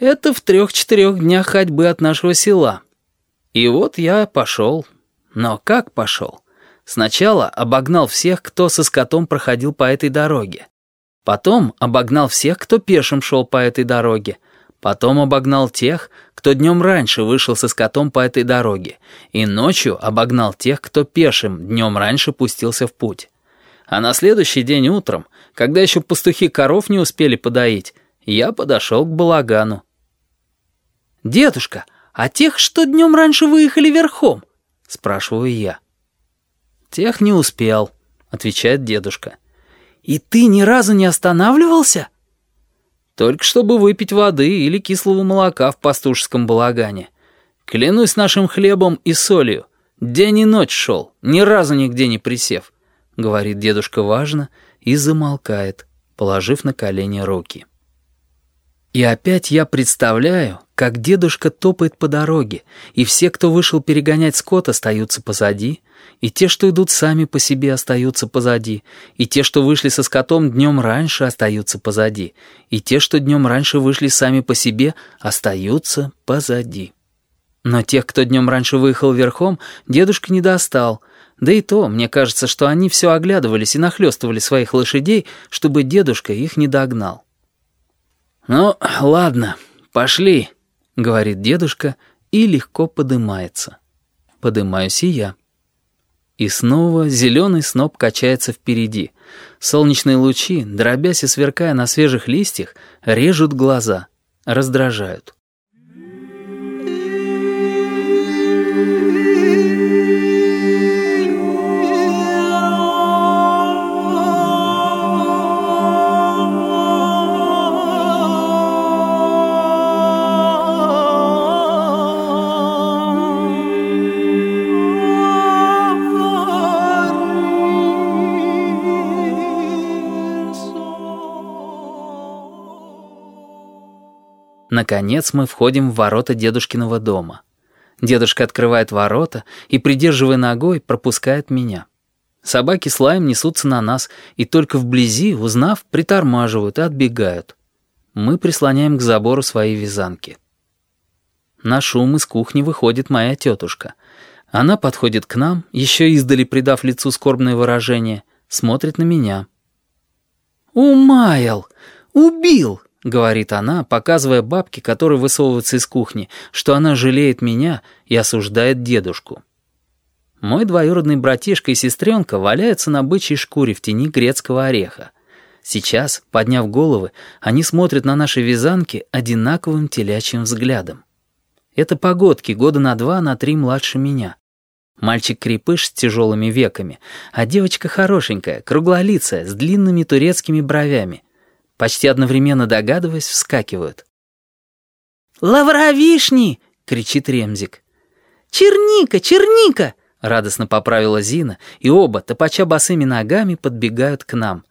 Это в трех-четырех днях ходьбы от нашего села. И вот я пошел. Но как пошел? Сначала обогнал всех, кто со скотом проходил по этой дороге. Потом обогнал всех, кто пешим шел по этой дороге. Потом обогнал тех, кто днем раньше вышел со скотом по этой дороге. И ночью обогнал тех, кто пешим днем раньше пустился в путь. А на следующий день утром, когда еще пастухи коров не успели подоить, я подошел к балагану. «Дедушка, а тех, что днем раньше выехали верхом?» — спрашиваю я. «Тех не успел», — отвечает дедушка. «И ты ни разу не останавливался?» «Только чтобы выпить воды или кислого молока в пастушеском балагане. Клянусь нашим хлебом и солью. День и ночь шел, ни разу нигде не присев», — говорит дедушка важно и замолкает, положив на колени руки. И опять я представляю, как дедушка топает по дороге, и все, кто вышел перегонять скот, остаются позади, и те, что идут сами по себе, остаются позади, и те, что вышли со скотом днем раньше, остаются позади, и те, что днем раньше вышли сами по себе, остаются позади. Но тех, кто днем раньше выехал верхом, дедушка не достал, да и то, мне кажется, что они все оглядывались и нахлестывали своих лошадей, чтобы дедушка их не догнал. «Ну, ладно, пошли», — говорит дедушка и легко подымается. Подымаюсь и я. И снова зеленый сноп качается впереди. Солнечные лучи, дробясь и сверкая на свежих листьях, режут глаза, раздражают. Наконец мы входим в ворота дедушкиного дома. Дедушка открывает ворота и, придерживая ногой, пропускает меня. Собаки с лаем несутся на нас, и только вблизи, узнав, притормаживают и отбегают. Мы прислоняем к забору свои вязанки. На шум из кухни выходит моя тетушка. Она подходит к нам, еще издали придав лицу скорбное выражение, смотрит на меня. «Умаял! Убил!» — говорит она, показывая бабке, которая высовывается из кухни, что она жалеет меня и осуждает дедушку. Мой двоюродный братишка и сестренка валяются на бычьей шкуре в тени грецкого ореха. Сейчас, подняв головы, они смотрят на наши вязанки одинаковым телячьим взглядом. Это погодки года на два, на три младше меня. Мальчик-крепыш с тяжелыми веками, а девочка хорошенькая, круглолицая, с длинными турецкими бровями — почти одновременно догадываясь, вскакивают. «Лавровишни!» — кричит Ремзик. «Черника! Черника!» — радостно поправила Зина, и оба, топача босыми ногами, подбегают к нам.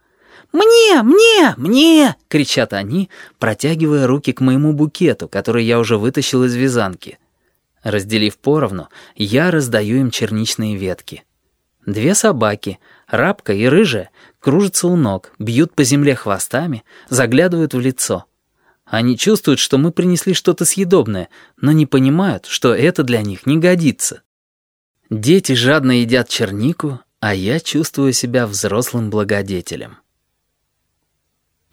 «Мне! Мне! Мне!» — кричат они, протягивая руки к моему букету, который я уже вытащил из вязанки. Разделив поровну, я раздаю им черничные ветки. Две собаки, рабка и рыжая, кружатся у ног, бьют по земле хвостами, заглядывают в лицо. Они чувствуют, что мы принесли что-то съедобное, но не понимают, что это для них не годится. Дети жадно едят чернику, а я чувствую себя взрослым благодетелем.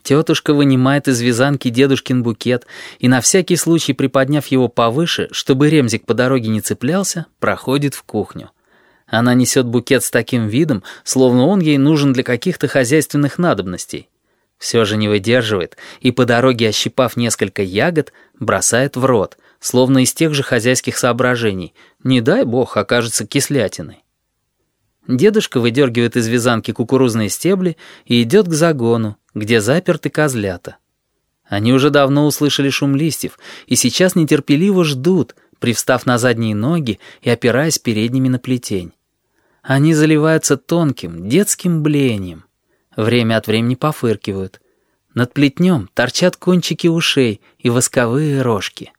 Тетушка вынимает из вязанки дедушкин букет и на всякий случай, приподняв его повыше, чтобы ремзик по дороге не цеплялся, проходит в кухню. Она несет букет с таким видом, словно он ей нужен для каких-то хозяйственных надобностей. Все же не выдерживает, и по дороге, ощипав несколько ягод, бросает в рот, словно из тех же хозяйских соображений. Не дай бог окажется кислятиной. Дедушка выдергивает из вязанки кукурузные стебли и идет к загону, где заперты козлята. Они уже давно услышали шум листьев и сейчас нетерпеливо ждут, привстав на задние ноги и опираясь передними на плетень. Они заливаются тонким, детским блеянием. Время от времени пофыркивают. Над плетнем торчат кончики ушей и восковые рожки.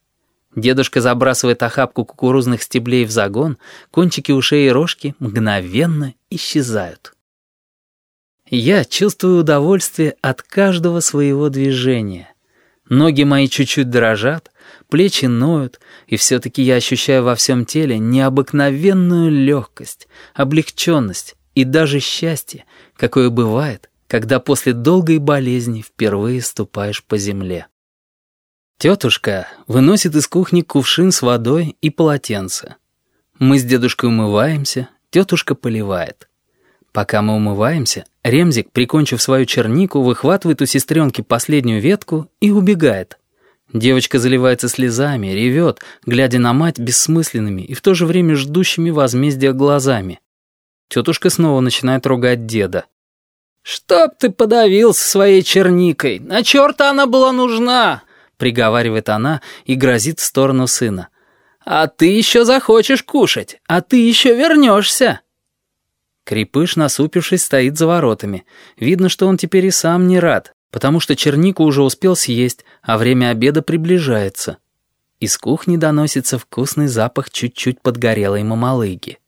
Дедушка забрасывает охапку кукурузных стеблей в загон, кончики ушей и рожки мгновенно исчезают. Я чувствую удовольствие от каждого своего движения. Ноги мои чуть-чуть дрожат, плечи ноют, и все-таки я ощущаю во всем теле необыкновенную легкость, облегченность и даже счастье, какое бывает, когда после долгой болезни впервые ступаешь по земле. Тетушка выносит из кухни кувшин с водой и полотенце. Мы с дедушкой умываемся, тетушка поливает. Пока мы умываемся, Ремзик, прикончив свою чернику, выхватывает у сестренки последнюю ветку и убегает. Девочка заливается слезами, ревет, глядя на мать бессмысленными и в то же время ждущими возмездия глазами. Тетушка снова начинает ругать деда. «Чтоб ты подавился своей черникой! На черта она была нужна!» приговаривает она и грозит в сторону сына. «А ты еще захочешь кушать, а ты еще вернешься!» Крепыш, насупившись, стоит за воротами. Видно, что он теперь и сам не рад, потому что чернику уже успел съесть, а время обеда приближается. Из кухни доносится вкусный запах чуть-чуть подгорелой мамалыги.